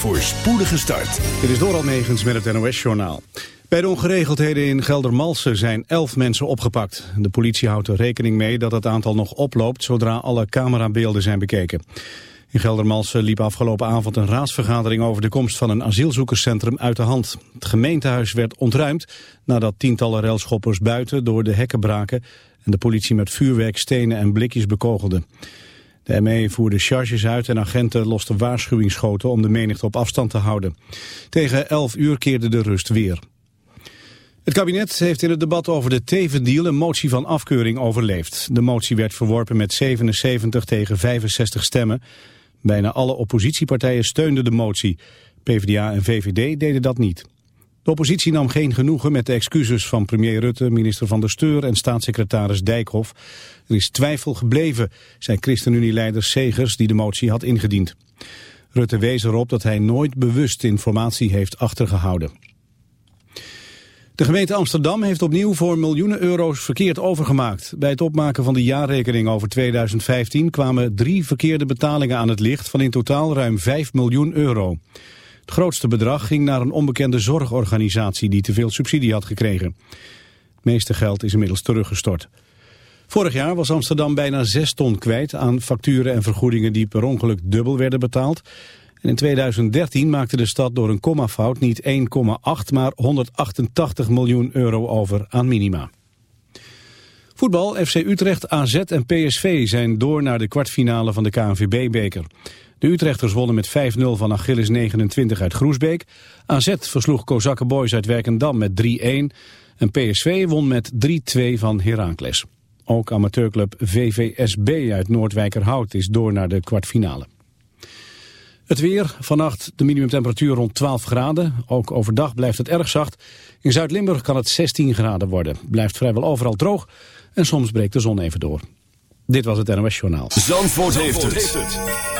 voor spoedige start. Dit is Doral Megens met het NOS-journaal. Bij de ongeregeldheden in Geldermalsen zijn elf mensen opgepakt. De politie houdt er rekening mee dat het aantal nog oploopt zodra alle camerabeelden zijn bekeken. In Geldermalsen liep afgelopen avond een raadsvergadering over de komst van een asielzoekerscentrum uit de hand. Het gemeentehuis werd ontruimd nadat tientallen railschoppers buiten door de hekken braken en de politie met vuurwerk, stenen en blikjes bekogelde. De ME voerde charges uit en agenten losten waarschuwingsschoten om de menigte op afstand te houden. Tegen 11 uur keerde de rust weer. Het kabinet heeft in het debat over de Teven-deal een motie van afkeuring overleefd. De motie werd verworpen met 77 tegen 65 stemmen. Bijna alle oppositiepartijen steunden de motie. PvdA en VVD deden dat niet. De oppositie nam geen genoegen met de excuses van premier Rutte, minister Van der Steur en staatssecretaris Dijkhoff. Er is twijfel gebleven, zei ChristenUnie-leider Segers die de motie had ingediend. Rutte wees erop dat hij nooit bewust informatie heeft achtergehouden. De gemeente Amsterdam heeft opnieuw voor miljoenen euro's verkeerd overgemaakt. Bij het opmaken van de jaarrekening over 2015 kwamen drie verkeerde betalingen aan het licht van in totaal ruim 5 miljoen euro. Het grootste bedrag ging naar een onbekende zorgorganisatie die te veel subsidie had gekregen. Het meeste geld is inmiddels teruggestort. Vorig jaar was Amsterdam bijna 6 ton kwijt aan facturen en vergoedingen die per ongeluk dubbel werden betaald. En in 2013 maakte de stad door een kommafout niet 1,8 maar 188 miljoen euro over aan minima. Voetbal, FC Utrecht, AZ en PSV zijn door naar de kwartfinale van de KNVB-beker. De Utrechters wonnen met 5-0 van Achilles 29 uit Groesbeek. AZ versloeg Kozakke Boys uit Werkendam met 3-1. En PSV won met 3-2 van Heracles. Ook amateurclub VVSB uit Noordwijkerhout is door naar de kwartfinale. Het weer, vannacht de minimumtemperatuur rond 12 graden. Ook overdag blijft het erg zacht. In Zuid-Limburg kan het 16 graden worden. Blijft vrijwel overal droog en soms breekt de zon even door. Dit was het NOS Journaal. Zandvoort, heeft, het.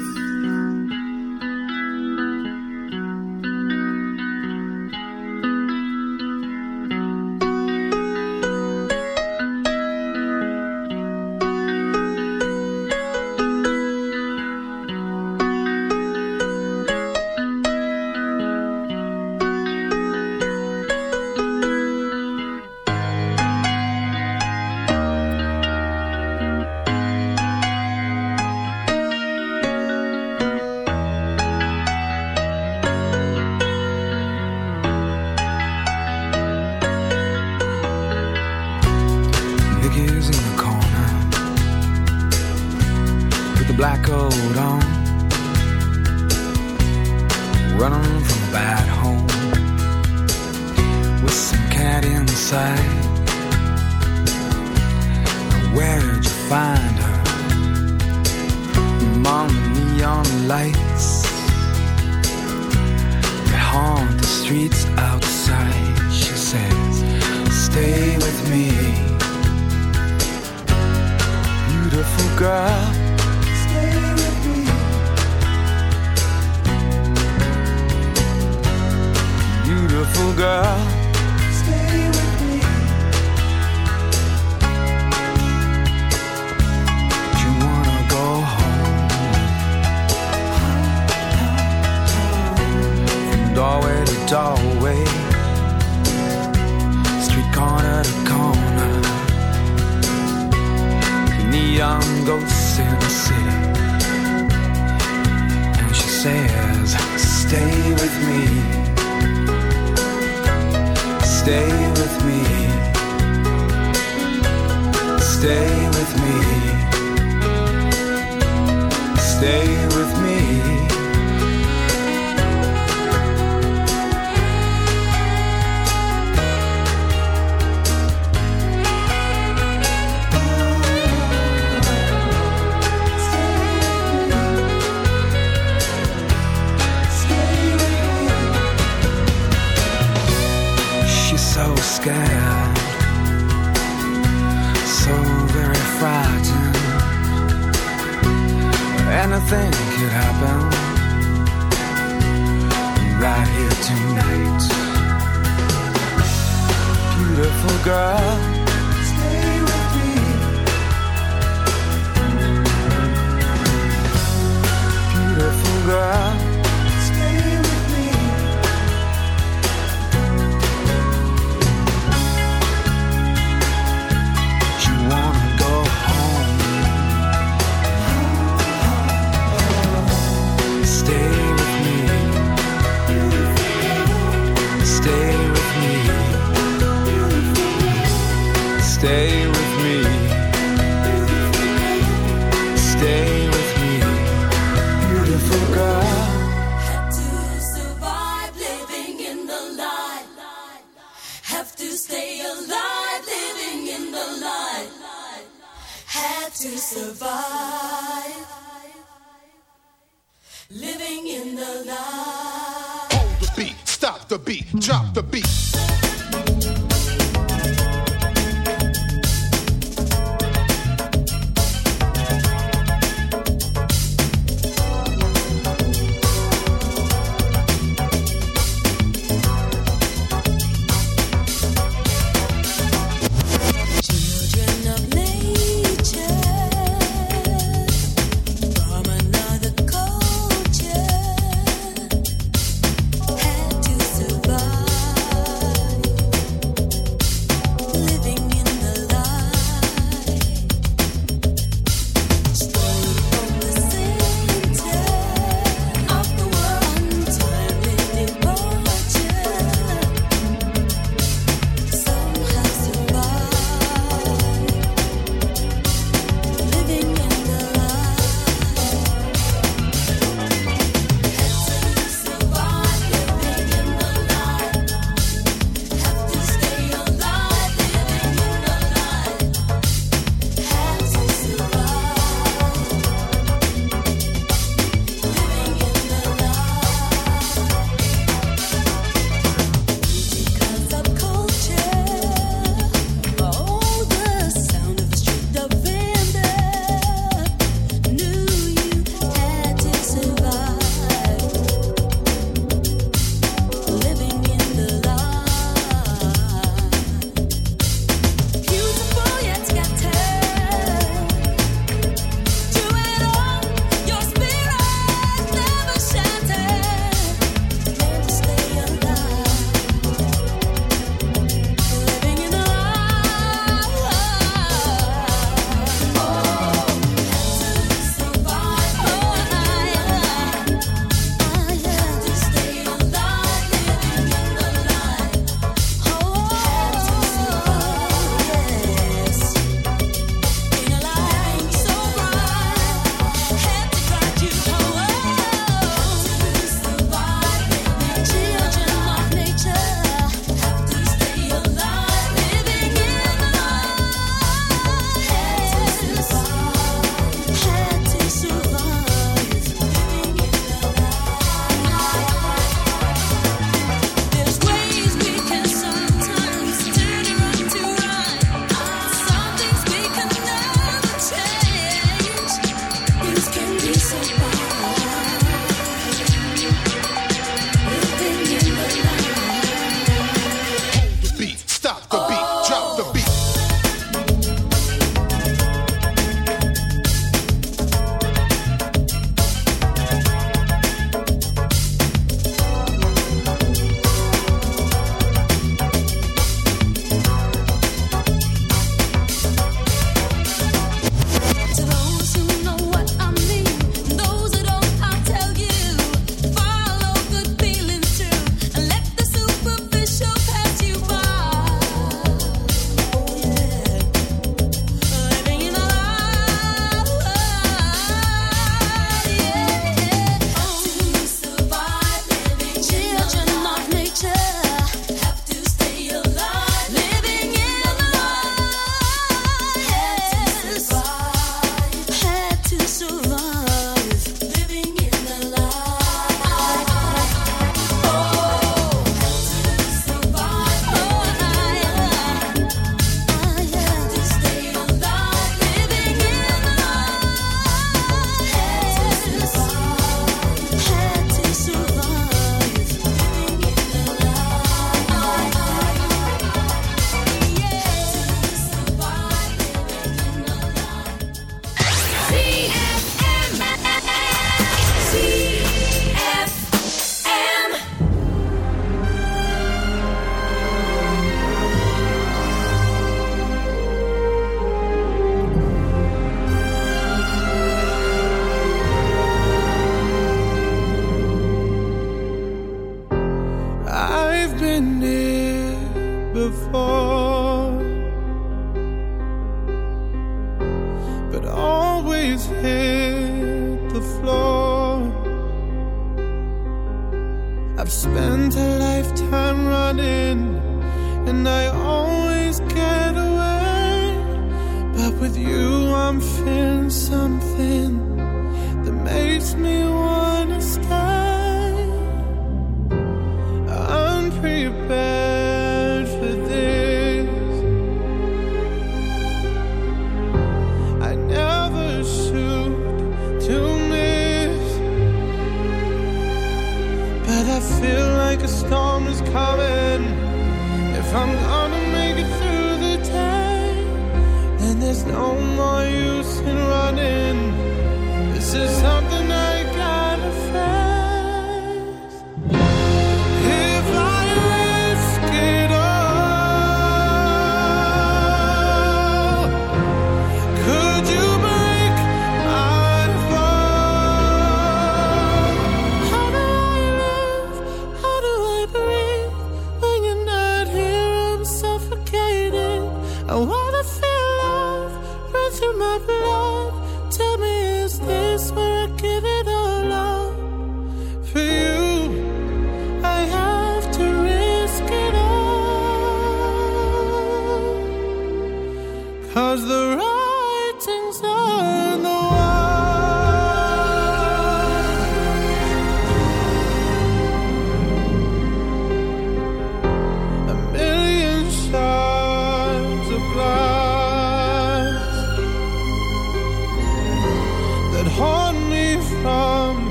Girl.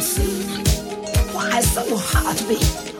dancing. Why so hard to be?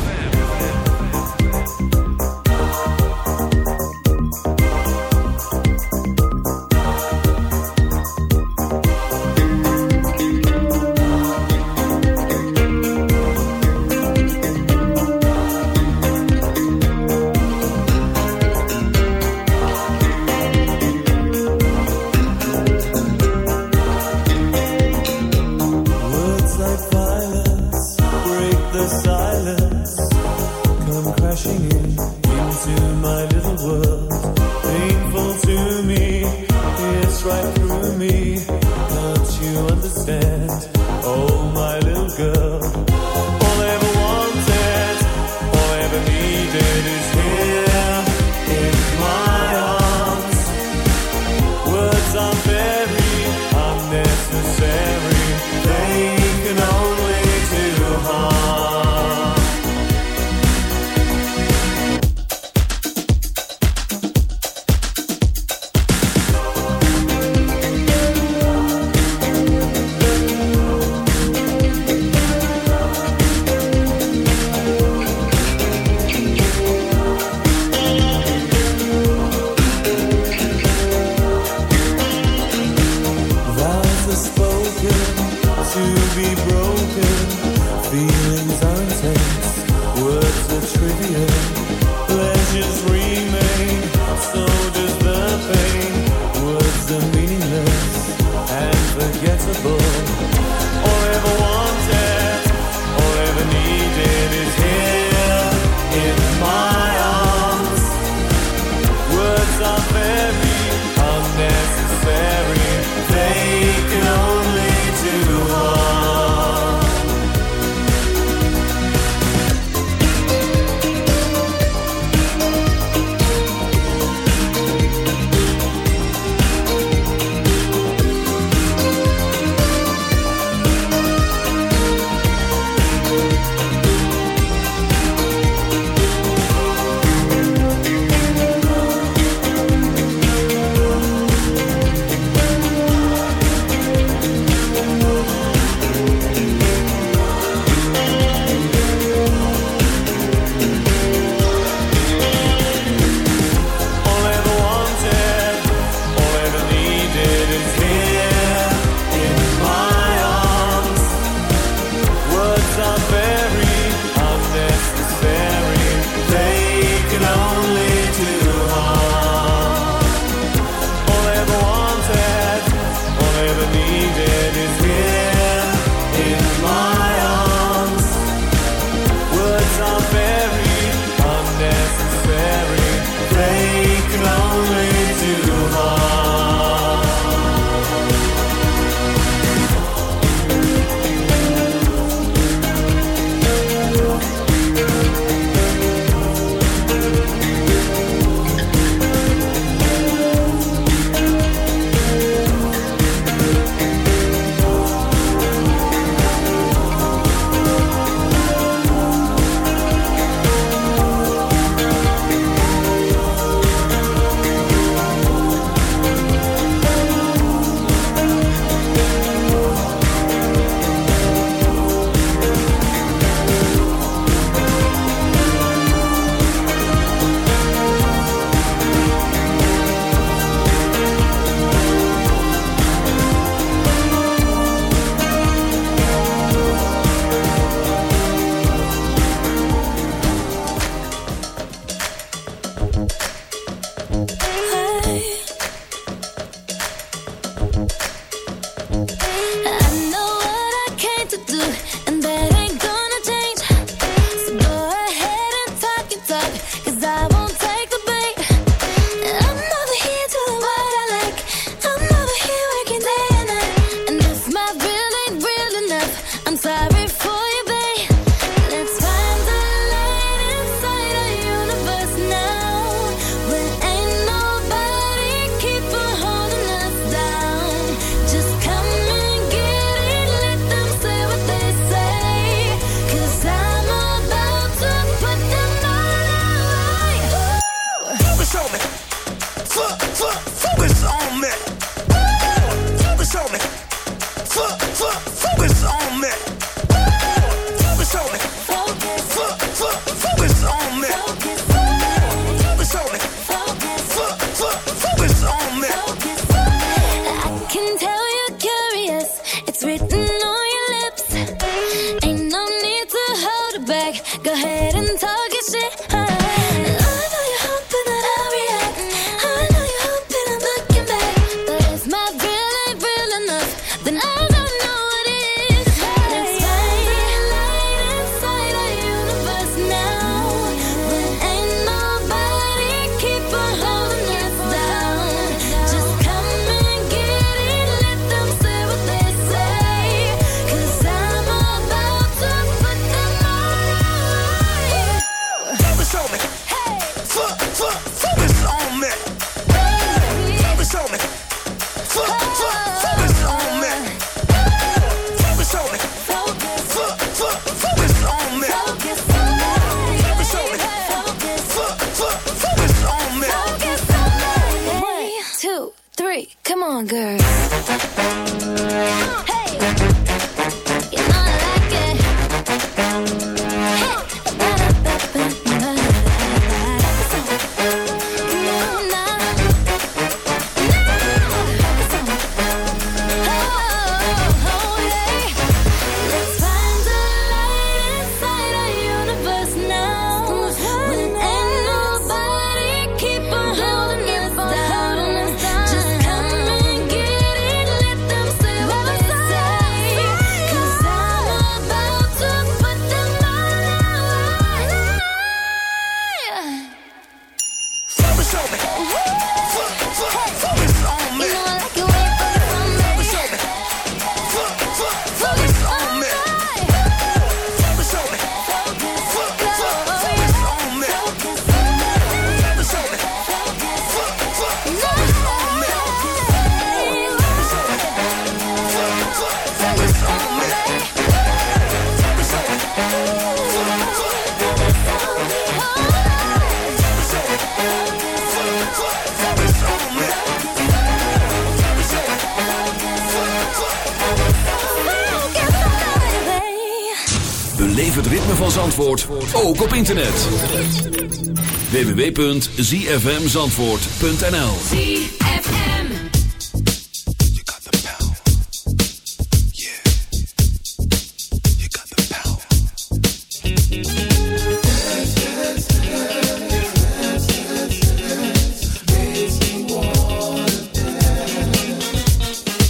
www.zfmzandvoort.nl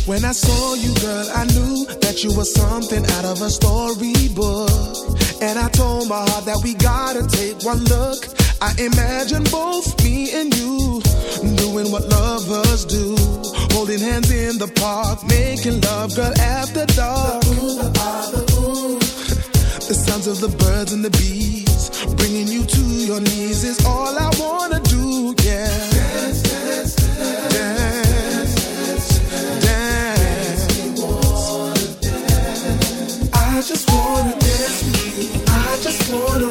When I saw you, girl, I knew that you were something out of a storybook. And I told my heart that we gotta take one look I imagine both me and you doing what lovers do, holding hands in the park, making love, girl, after dark. The sounds of the birds and the bees, bringing you to your knees is all I wanna do, yeah. Dance, dance, dance. dance. I just wanna dance with you. I just wanna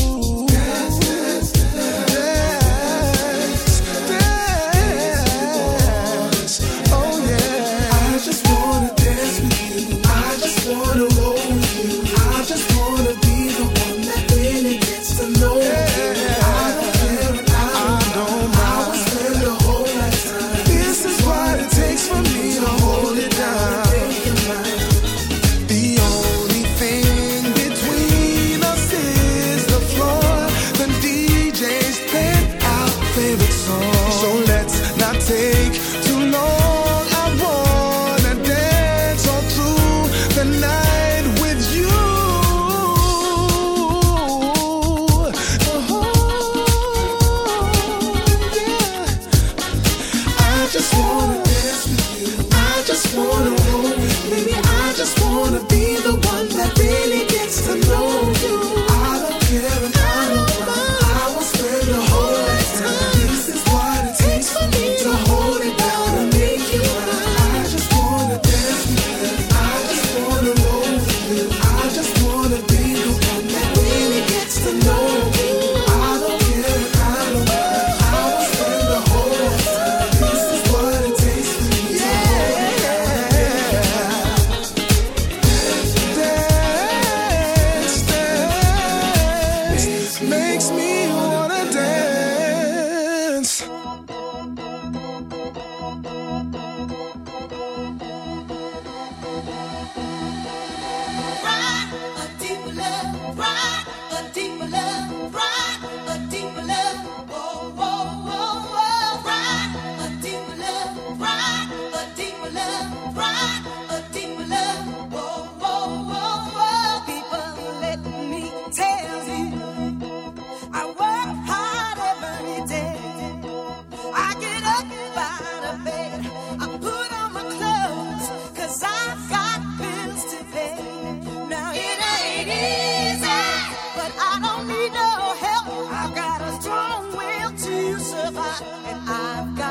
and I've got.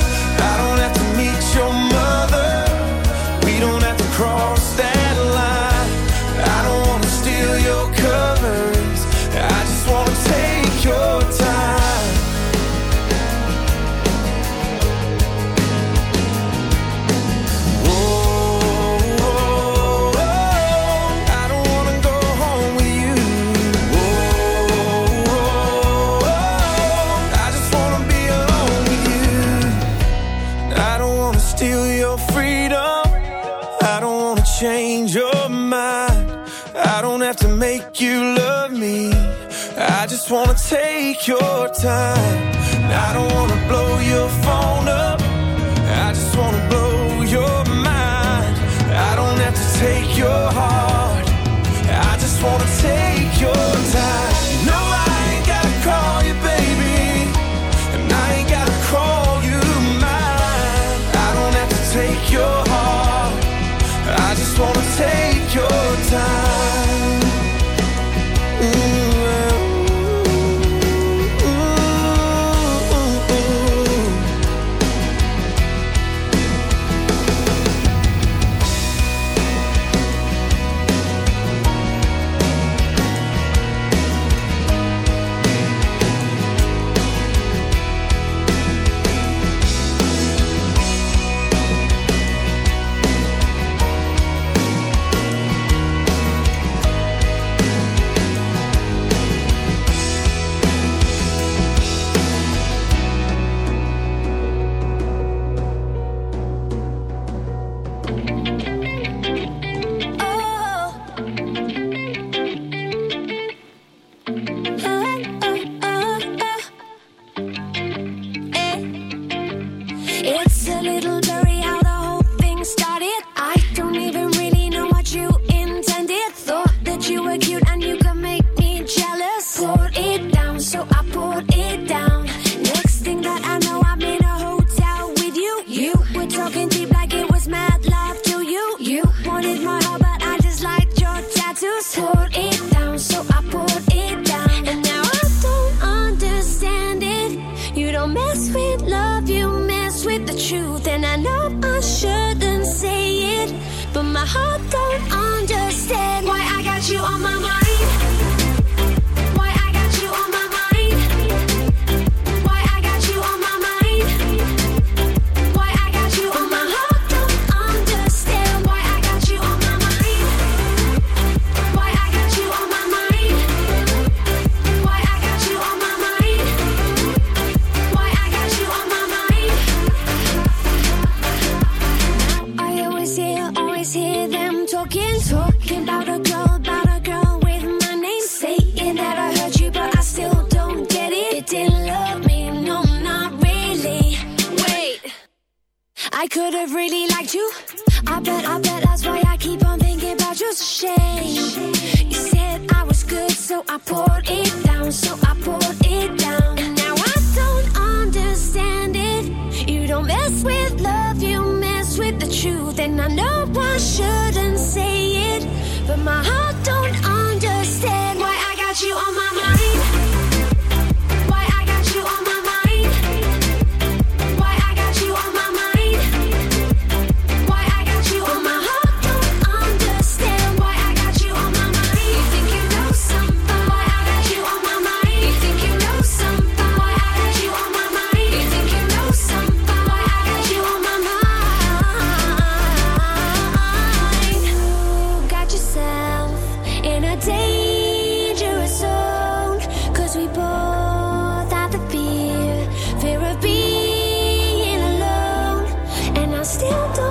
I don't have to meet your steal your freedom. I don't wanna change your mind. I don't have to make you love me. I just wanna take your time. I don't wanna blow your phone up. I just wanna blow your mind. I don't have to take your heart. I just wanna take your time. Take with the truth. And I know I shouldn't say it, but my heart don't understand why I got you on my mind. still don't